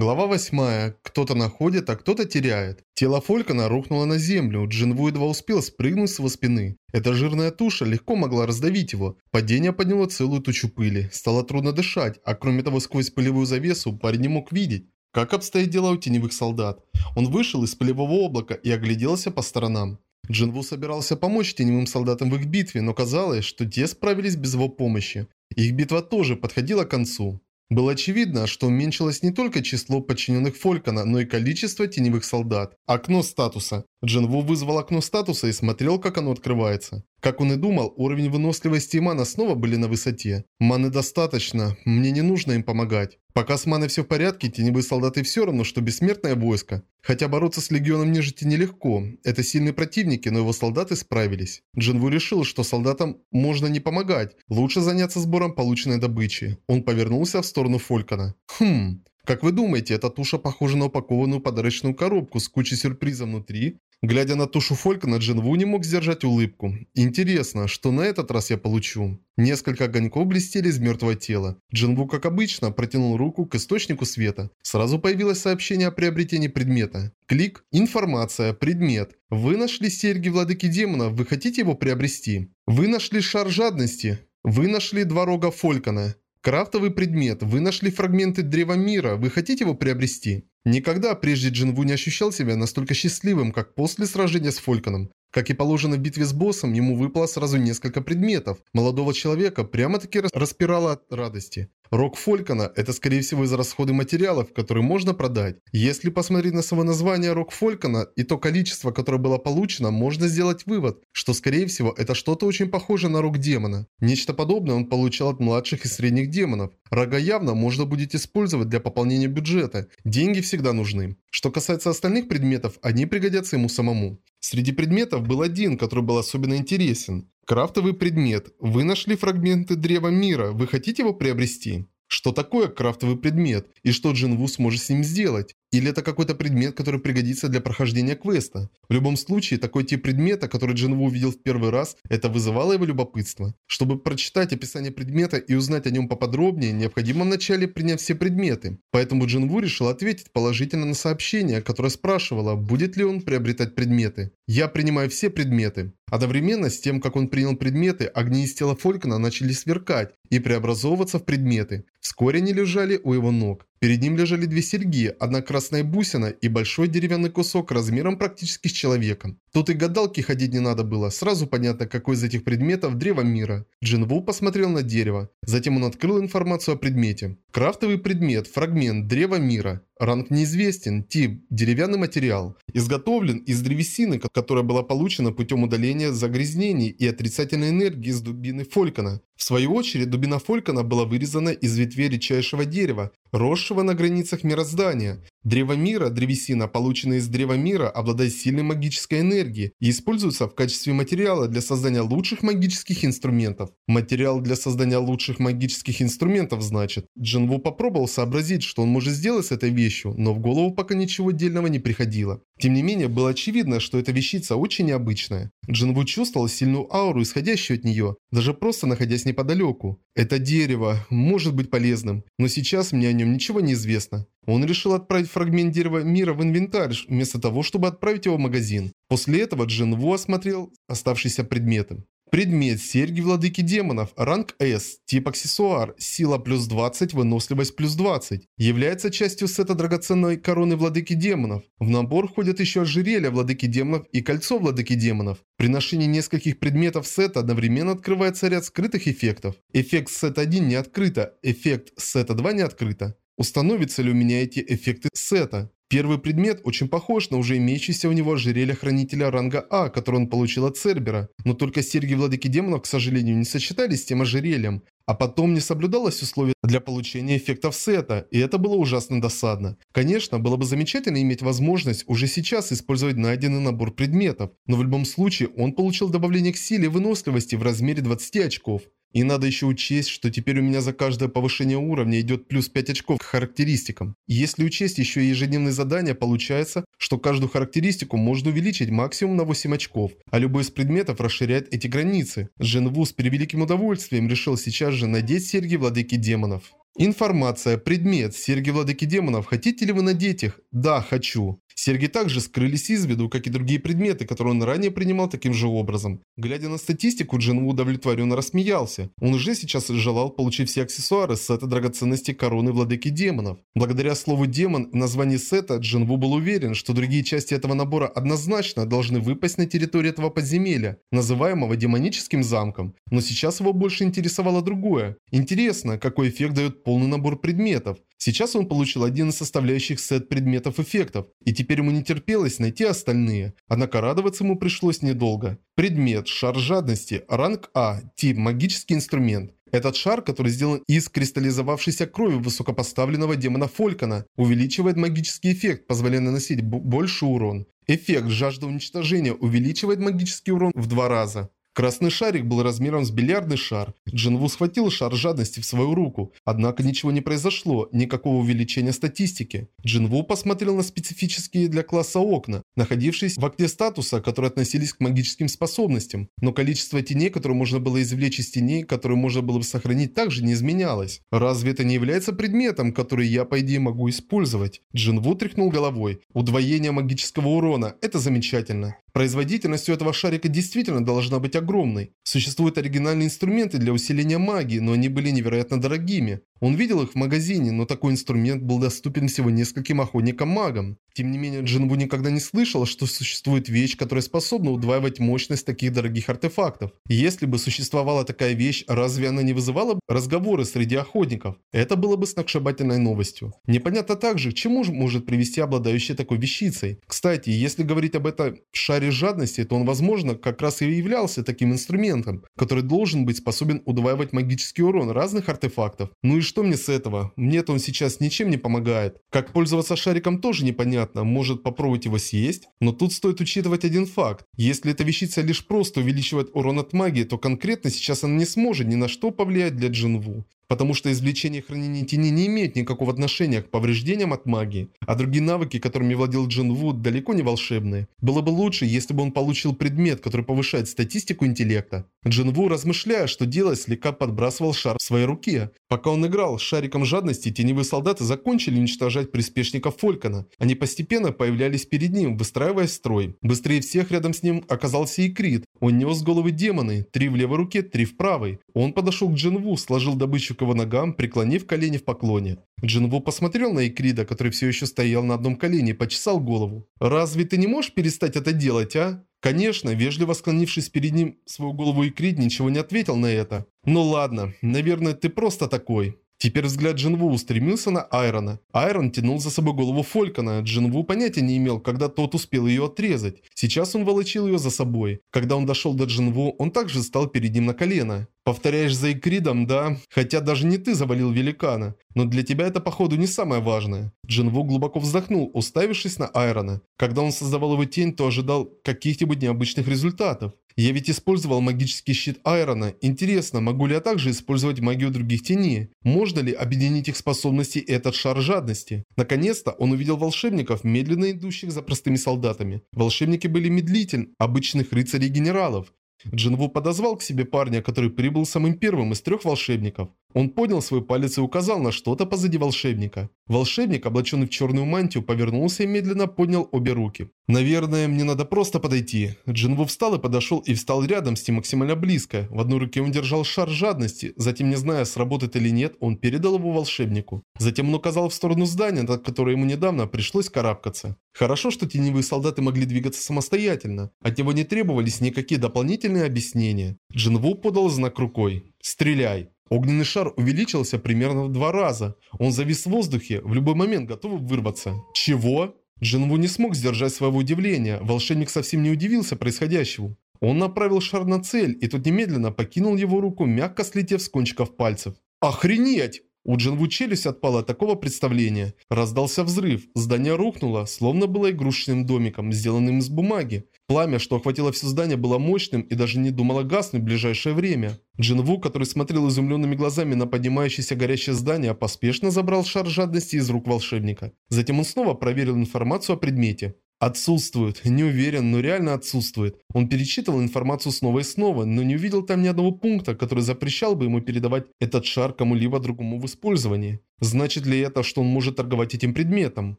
Глава 8. Кто-то находит, а кто-то теряет. Тело Фолькана рухнуло на землю, Джинву едва успел спрыгнуть с его спины. Эта жирная туша легко могла раздавить его. Падение подняло целую тучу пыли. Стало трудно дышать, а кроме того сквозь пылевую завесу парень не мог видеть. Как обстоят дела у теневых солдат? Он вышел из пылевого облака и огляделся по сторонам. Джинву собирался помочь теневым солдатам в их битве, но казалось, что те справились без его помощи. Их битва тоже подходила к концу. Было очевидно, что уменьшилось не только число подчиненных Фолькана, но и количество теневых солдат. Окно статуса. Джинву вызвал окно статуса и смотрел, как оно открывается. Как он и думал, уровень выносливости и мана снова были на высоте. Маны достаточно, мне не нужно им помогать. Пока с маной все в порядке, теневые солдаты все равно, что бессмертное войско. Хотя бороться с легионом нежити нелегко. Это сильные противники, но его солдаты справились. Джинву решил, что солдатам можно не помогать. Лучше заняться сбором полученной добычи. Он повернулся в сторону Фолькана. Хм, как вы думаете, эта туша похожа на упакованную подарочную коробку с кучей сюрпризов внутри? Глядя на тушу Фолькана, Джинву не мог сдержать улыбку. Интересно, что на этот раз я получу? Несколько огоньков блестели из мертвого тела. Джинву, как обычно, протянул руку к источнику света. Сразу появилось сообщение о приобретении предмета. Клик «Информация. Предмет». Вы нашли серьги владыки демона, вы хотите его приобрести? Вы нашли шар жадности. Вы нашли два рога Фолькана. Крафтовый предмет. Вы нашли фрагменты Древа Мира. Вы хотите его приобрести? Никогда прежде Джинву не ощущал себя настолько счастливым, как после сражения с Фольканом. Как и положено в битве с боссом, ему выпало сразу несколько предметов. Молодого человека прямо-таки распирало от радости. Рок Фолькана – это скорее всего из расходы материалов, которые можно продать. Если посмотреть на само название Рок Фолькана и то количество, которое было получено, можно сделать вывод, что скорее всего это что-то очень похожее на рог демона. Нечто подобное он получал от младших и средних демонов. Рога явно можно будет использовать для пополнения бюджета. Деньги всегда нужны. Что касается остальных предметов, они пригодятся ему самому. Среди предметов был один, который был особенно интересен. Крафтовый предмет. Вы нашли фрагменты Древа Мира. Вы хотите его приобрести? Что такое крафтовый предмет? И что Джинву сможет с ним сделать? Или это какой-то предмет, который пригодится для прохождения квеста? В любом случае, такой тип предмета, который Джинву увидел в первый раз, это вызывало его любопытство. Чтобы прочитать описание предмета и узнать о нем поподробнее, необходимо вначале принять все предметы. Поэтому Джинву решил ответить положительно на сообщение, которое спрашивало, будет ли он приобретать предметы. «Я принимаю все предметы». Одновременно с тем, как он принял предметы, огни из тела Фолькана начали сверкать и преобразовываться в предметы. Вскоре они лежали у его ног. Перед ним лежали две серьги, одна красная бусина и большой деревянный кусок размером практически с человека. Тут и гадалки ходить не надо было, сразу понятно, какой из этих предметов древо мира. Джинву посмотрел на дерево. Затем он открыл информацию о предмете. Крафтовый предмет, фрагмент древа мира. Ранг неизвестен, тип – деревянный материал. Изготовлен из древесины, которая была получена путем удаления загрязнений и отрицательной энергии из дубины Фолькана. В свою очередь, дубина Фолькана была вырезана из ветвей редчайшего дерева, росшего на границах мироздания. Древо мира, древесина, полученная из древа мира, обладает сильной магической энергией и используется в качестве материала для создания лучших магических инструментов. Материал для создания лучших магических инструментов, значит. Джинву попробовал сообразить, что он может сделать с этой вещью, но в голову пока ничего дельного не приходило. Тем не менее, было очевидно, что эта вещица очень необычная. Джинву чувствовал сильную ауру, исходящую от нее, даже просто находясь неподалеку. Это дерево может быть полезным, но сейчас мне о нем ничего не известно. Он решил отправить фрагмент дерева мира в инвентарь, вместо того, чтобы отправить его в магазин. После этого Джин Ву осмотрел оставшиеся предметы. Предмет серьги владыки демонов, ранг S, тип аксессуар, сила плюс 20, выносливость плюс 20. Является частью сета драгоценной короны владыки демонов. В набор входят еще ожерелье владыки демонов и кольцо владыки демонов. При ношении нескольких предметов сета одновременно открывается ряд скрытых эффектов. Эффект сета 1 не открыто, эффект сета 2 не открыто. Установятся ли у меня эти эффекты сета? Первый предмет очень похож на уже имеющийся у него ожерелье хранителя ранга А, который он получил от Цербера. Но только серьги владыки демонов, к сожалению, не сочетались с тем ожерельем. А потом не соблюдалось условие для получения эффектов сета, и это было ужасно досадно. Конечно, было бы замечательно иметь возможность уже сейчас использовать найденный набор предметов, но в любом случае он получил добавление к силе и выносливости в размере 20 очков. И надо еще учесть, что теперь у меня за каждое повышение уровня идет плюс 5 очков к характеристикам. Если учесть еще и ежедневные задания, получается, что каждую характеристику можно увеличить максимум на 8 очков, а любой из предметов расширяет эти границы. Джен Ву с превеликим удовольствием решил сейчас же надеть серьги владыки демонов. Информация. Предмет. Серьги владыки демонов. Хотите ли вы надеть их? Да, хочу. Серьги также скрылись из виду, как и другие предметы, которые он ранее принимал таким же образом. Глядя на статистику, Джинву удовлетворенно рассмеялся. Он уже сейчас желал получить все аксессуары сета драгоценности короны владыки демонов. Благодаря слову «демон» в названии сета Джинву был уверен, что другие части этого набора однозначно должны выпасть на территорию этого подземелья, называемого демоническим замком. Но сейчас его больше интересовало другое. Интересно, какой эффект дает полный набор предметов. Сейчас он получил один из составляющих сет предметов эффектов, и теперь ему не терпелось найти остальные. Однако радоваться ему пришлось недолго. Предмет, шар жадности, ранг А, тип магический инструмент. Этот шар, который сделан из кристаллизовавшейся крови высокопоставленного демона Фолькана, увеличивает магический эффект, позволяя наносить больше урон. Эффект жажда уничтожения увеличивает магический урон в два раза. Красный шарик был размером с бильярдный шар. Джинву схватил шар жадности в свою руку, однако ничего не произошло, никакого увеличения статистики. Джинву посмотрел на специфические для класса окна, находившиеся в окне статуса, которые относились к магическим способностям, но количество теней, которые можно было извлечь из теней, которые можно было бы сохранить, также не изменялось. Разве это не является предметом, который я, по идее, могу использовать? Джинву тряхнул головой. Удвоение магического урона – это замечательно. Производительность у этого шарика действительно должна быть огромной. Существуют оригинальные инструменты для усиления магии, но они были невероятно дорогими. Он видел их в магазине, но такой инструмент был доступен всего нескольким охотникам-магам. Тем не менее, Джинву никогда не слышал, что существует вещь, которая способна удваивать мощность таких дорогих артефактов. если бы существовала такая вещь, разве она не вызывала бы разговоры среди охотников? Это было бы сногсшибательной новостью. Непонятно также, к чему может привести обладающий такой вещицей. Кстати, если говорить об этом шаре жадности, то он, возможно, как раз и являлся таким инструментом, который должен быть способен удваивать магический урон разных артефактов. Ну и что мне с этого? Мне-то он сейчас ничем не помогает. Как пользоваться шариком тоже непонятно понятно, может попробовать его съесть, но тут стоит учитывать один факт. Если эта вещица лишь просто увеличивает урон от магии, то конкретно сейчас она не сможет ни на что повлиять для Джинву. Потому что извлечение и хранение тени не имеет никакого отношения к повреждениям от магии, а другие навыки, которыми владел Джин Вуд, далеко не волшебные. Было бы лучше, если бы он получил предмет, который повышает статистику интеллекта. Джин Ву, размышляя, что делать, слегка подбрасывал шар в своей руке. Пока он играл шариком жадности, теневые солдаты закончили уничтожать приспешников Фолькана. Они постепенно появлялись перед ним, выстраивая строй. Быстрее всех рядом с ним оказался и Крит. Он нес головы демоны, три в левой руке, три в правой. Он подошел к Джин Ву, сложил добычу к его ногам, преклонив колени в поклоне. Джинву посмотрел на Икрида, который все еще стоял на одном колене и почесал голову. «Разве ты не можешь перестать это делать, а?» Конечно, вежливо склонившись перед ним свою голову Икрид ничего не ответил на это. «Ну ладно, наверное, ты просто такой». Теперь взгляд Джинву устремился на Айрона. Айрон тянул за собой голову Фолькана. Джинву понятия не имел, когда тот успел ее отрезать. Сейчас он волочил ее за собой. Когда он дошел до Джинву, он также стал перед ним на колено. Повторяешь за Икридом, да? Хотя даже не ты завалил великана. Но для тебя это походу не самое важное. Джинву глубоко вздохнул, уставившись на Айрона. Когда он создавал его тень, то ожидал каких-нибудь необычных результатов. Я ведь использовал магический щит Айрона. Интересно, могу ли я также использовать магию других теней? Можно ли объединить их способности и этот шар жадности? Наконец-то он увидел волшебников, медленно идущих за простыми солдатами. Волшебники были медлительны, обычных рыцарей-генералов. Джинву подозвал к себе парня, который прибыл самым первым из трех волшебников. Он поднял свой палец и указал на что-то позади волшебника. Волшебник, облаченный в черную мантию, повернулся и медленно поднял обе руки. «Наверное, мне надо просто подойти». Джинву встал и подошел и встал рядом с ним максимально близко. В одной руке он держал шар жадности, затем, не зная, сработает или нет, он передал его волшебнику. Затем он указал в сторону здания, над которое ему недавно пришлось карабкаться. Хорошо, что теневые солдаты могли двигаться самостоятельно. От него не требовались никакие дополнительные объяснения. Джинву подал знак рукой. «Стреляй!» Огненный шар увеличился примерно в два раза. Он завис в воздухе, в любой момент готовый вырваться. Чего? Джинву не смог сдержать своего удивления. Волшебник совсем не удивился происходящему. Он направил шар на цель, и тот немедленно покинул его руку, мягко слетев с кончиков пальцев. «Охренеть!» У Джинву челюсть отпала от такого представления. Раздался взрыв, здание рухнуло, словно было игрушечным домиком, сделанным из бумаги. Пламя, что охватило все здание, было мощным и даже не думало гаснуть в ближайшее время. Джин Ву, который смотрел изумленными глазами на поднимающееся горящее здание, поспешно забрал шар жадности из рук волшебника. Затем он снова проверил информацию о предмете. Отсутствует. Не уверен, но реально отсутствует. Он перечитывал информацию снова и снова, но не увидел там ни одного пункта, который запрещал бы ему передавать этот шар кому-либо другому в использовании. Значит ли это, что он может торговать этим предметом?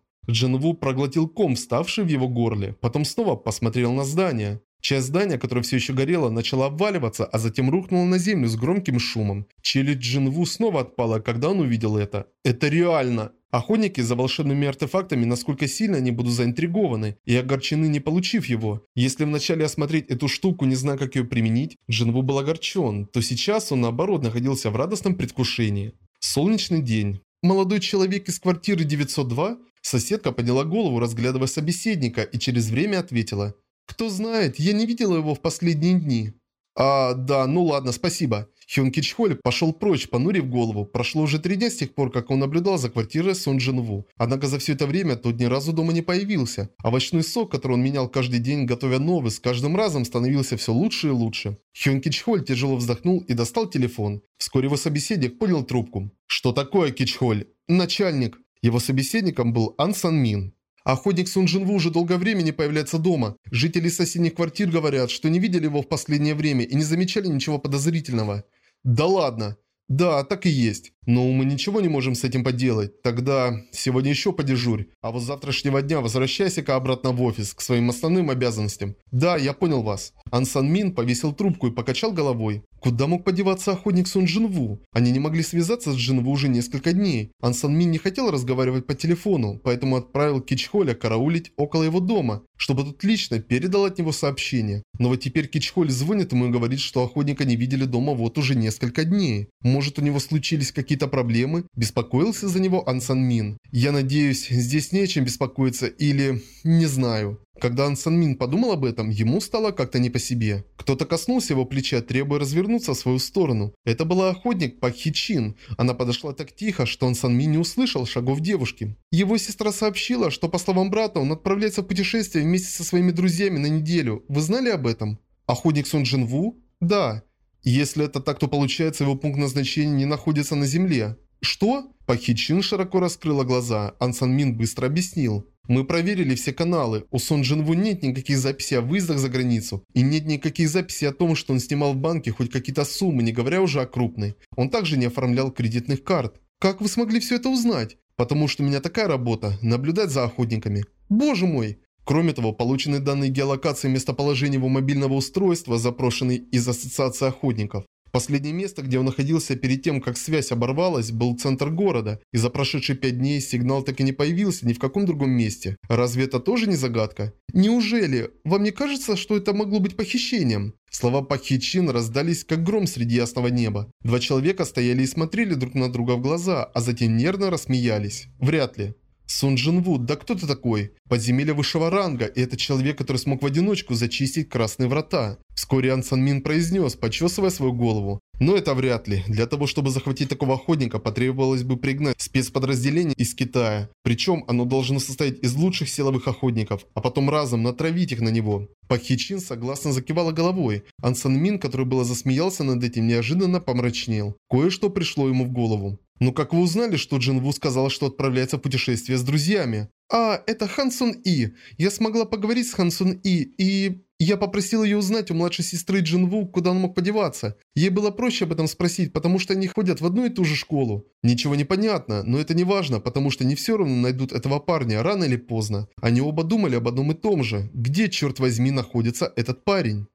Джинву проглотил ком, вставший в его горле, потом снова посмотрел на здание. Часть здания, которое все еще горело, начала обваливаться, а затем рухнула на землю с громким шумом. Челюсть Джинву снова отпала, когда он увидел это. Это реально! Охотники за волшебными артефактами насколько сильно они будут заинтригованы и огорчены, не получив его. Если вначале осмотреть эту штуку, не зная, как ее применить, Джинву был огорчен, то сейчас он наоборот находился в радостном предвкушении. Солнечный день. Молодой человек из квартиры 902? Соседка подняла голову, разглядывая собеседника, и через время ответила. «Кто знает, я не видела его в последние дни». «А, да, ну ладно, спасибо». Хён Кичхоль пошел прочь, понурив голову. Прошло уже три дня с тех пор, как он наблюдал за квартирой Сон Джинву. Однако за все это время тот ни разу дома не появился. Овощной сок, который он менял каждый день, готовя новый, с каждым разом становился все лучше и лучше. Хён Кичхоль тяжело вздохнул и достал телефон. Вскоре его собеседник поднял трубку. «Что такое, Кичхоль?» «Начальник». Его собеседником был Ан Сан Мин. Охотник Сун Джинву уже долгое время не появляется дома. Жители соседних квартир говорят, что не видели его в последнее время и не замечали ничего подозрительного. Да ладно. Да, так и есть. Но мы ничего не можем с этим поделать. Тогда сегодня еще подежурь. А вот с завтрашнего дня возвращайся-ка обратно в офис, к своим основным обязанностям. Да, я понял вас. Ансан Мин повесил трубку и покачал головой. Куда мог подеваться охотник Сун Джинву? Они не могли связаться с Джинву уже несколько дней. Ансан Мин не хотел разговаривать по телефону, поэтому отправил Кичхоля караулить около его дома, чтобы тот лично передал от него сообщение. Но вот теперь Кичхоль звонит ему и говорит, что охотника не видели дома вот уже несколько дней. Может у него случились какие-то проблемы? Беспокоился за него Ансан Мин. Я надеюсь, здесь не о чем беспокоиться или... не знаю. Когда Ан Сан Мин подумал об этом, ему стало как-то не по себе. Кто-то коснулся его плеча, требуя развернуться в свою сторону. Это была охотник Пак Хи. Она подошла так тихо, что Ан Сан Мин не услышал шагов девушки. Его сестра сообщила, что, по словам брата, он отправляется в путешествие вместе со своими друзьями на неделю. Вы знали об этом? Охотник Сун Джин Ву? Да. Если это так, то получается его пункт назначения не находится на земле. Что? Пахичин широко раскрыла глаза. Ан Сан Мин быстро объяснил. Мы проверили все каналы. У Сон Джинву нет никаких записей о выездах за границу. И нет никаких записей о том, что он снимал в банке хоть какие-то суммы, не говоря уже о крупной. Он также не оформлял кредитных карт. Как вы смогли все это узнать? Потому что у меня такая работа – наблюдать за охотниками. Боже мой! Кроме того, полученные данные геолокации местоположения его мобильного устройства запрошены из Ассоциации охотников. Последнее место, где он находился перед тем, как связь оборвалась, был центр города, и за прошедшие пять дней сигнал так и не появился ни в каком другом месте. Разве это тоже не загадка? Неужели? Вам не кажется, что это могло быть похищением? Слова Пахичин раздались, как гром среди ясного неба. Два человека стояли и смотрели друг на друга в глаза, а затем нервно рассмеялись. Вряд ли. Сун Джинвуд, да кто ты такой? Подземелье высшего ранга, и это человек, который смог в одиночку зачистить красные врата. Вскоре Ан Сан Мин произнес, почесывая свою голову. Но это вряд ли. Для того, чтобы захватить такого охотника, потребовалось бы пригнать спецподразделение из Китая. Причем оно должно состоять из лучших силовых охотников, а потом разом натравить их на него. Пахичин согласно закивала головой. Ан Сан Мин, который было засмеялся над этим, неожиданно помрачнел. Кое-что пришло ему в голову. «Ну как вы узнали, что Джин Ву сказал, что отправляется в путешествие с друзьями?» «А, это Хан Сун И. Я смогла поговорить с Хан Сун И, и... Я попросила ее узнать у младшей сестры Джин Ву, куда он мог подеваться. Ей было проще об этом спросить, потому что они ходят в одну и ту же школу. Ничего не понятно, но это не важно, потому что они все равно найдут этого парня рано или поздно. Они оба думали об одном и том же. Где, черт возьми, находится этот парень?»